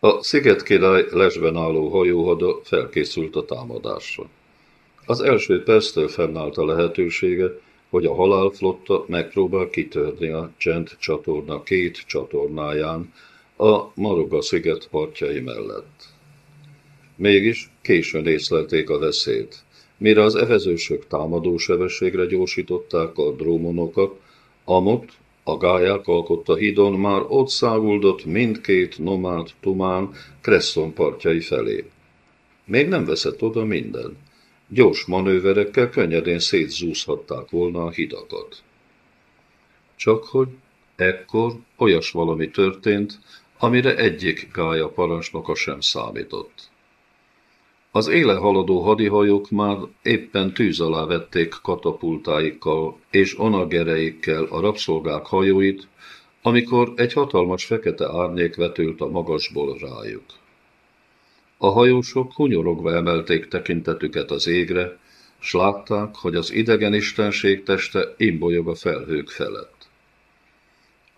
A szigetkirály lesben álló hajóhada felkészült a támadásra. Az első perctől fennállt a lehetősége, hogy a halálflotta megpróbál kitörni a Csend csatorna két csatornáján, a Maroga sziget partjai mellett. Mégis későn észlelték a veszélyt. Mire az evezősök támadó sebességre gyorsították a drómonokat, Amott, a gályák alkotta hídon már ott száguldott mindkét nomád tumán Kresszon partjai felé. Még nem veszett oda minden. Gyors manőverekkel könnyedén szétzúzhatták volna a hidakat. Csak hogy ekkor olyas valami történt, amire egyik gája parancsnoka sem számított. Az éle haladó hadihajók már éppen tűz alá vették katapultáikkal és onagereikkel a rabszolgák hajóit, amikor egy hatalmas fekete árnyék vetült a magasból rájuk. A hajósok hunyorogva emelték tekintetüket az égre, s látták, hogy az idegen istenség teste imbolyog a felhők felett.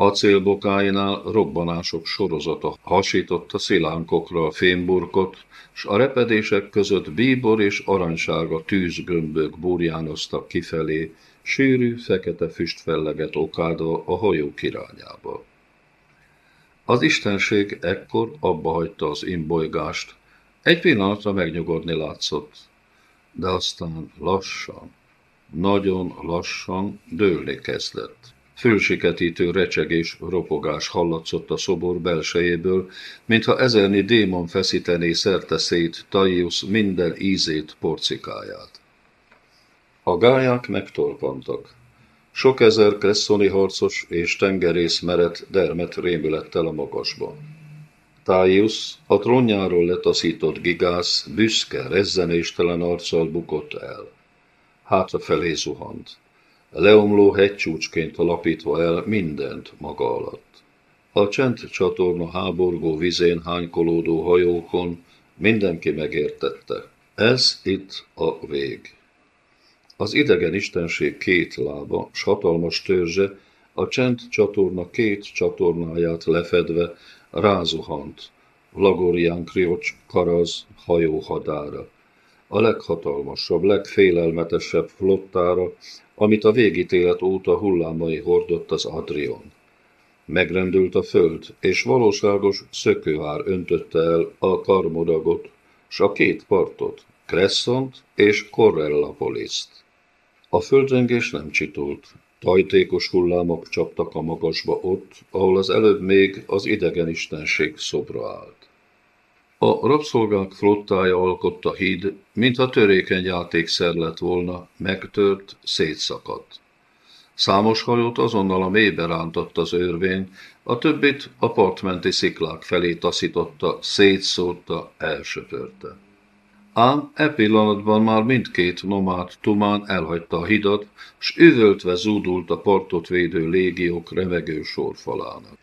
Acélbokáinál robbanások sorozata hasította szilánkokra a fémburkot, s a repedések között bíbor és aranysárga tűzgömbök burjánoztak kifelé, sűrű, fekete füstfelleget okádva a hajók irányába. Az istenség ekkor abba hagyta az imbolygást, egy pillanatra megnyugodni látszott, de aztán lassan, nagyon lassan dőlni kezdett. Fölsiketítő recsegés, ropogás hallatszott a szobor belsejéből, mintha ezerni démon feszítené szerte szét Taius minden ízét, porcikáját. A gályák megtorpantak. Sok ezer kresszoni harcos és tengerész meret dermet rémülettel a magasban. Taius, a trónjáról letaszított gigász, büszke, rezzenéstelen arccal bukott el. Hátrafelé zuhant leomló hegycsúcsként alapítva el mindent maga alatt. A csend csatorna háborgó vizén hánykolódó hajókon mindenki megértette. Ez itt a vég. Az idegen istenség két lába, s hatalmas törzse, a csend csatorna két csatornáját lefedve rázuhant, Lagorian Kriocs Karaz hajóhadára, a leghatalmasabb, legfélelmetesebb flottára, amit a végítélet óta hullámai hordott az Adrion. Megrendült a föld, és valóságos szökőár öntötte el a Karmodagot, s a két partot, Kresszont és Correllapoliszt. A földrengés nem csitult. Tajtékos hullámok csaptak a magasba ott, ahol az előbb még az idegen istenség szobra állt. A rabszolgák flottája alkotta híd, mintha törékeny játékszer lett volna, megtört, szétszakadt. Számos hajót azonnal a mélybe rántott az őrvény, a többit a sziklák felé taszította, szétszórta, elsöpörte. Ám e pillanatban már mindkét nomád tumán elhagyta a hidat, s üvöltve zúdult a partot védő légiók remegő sorfalának.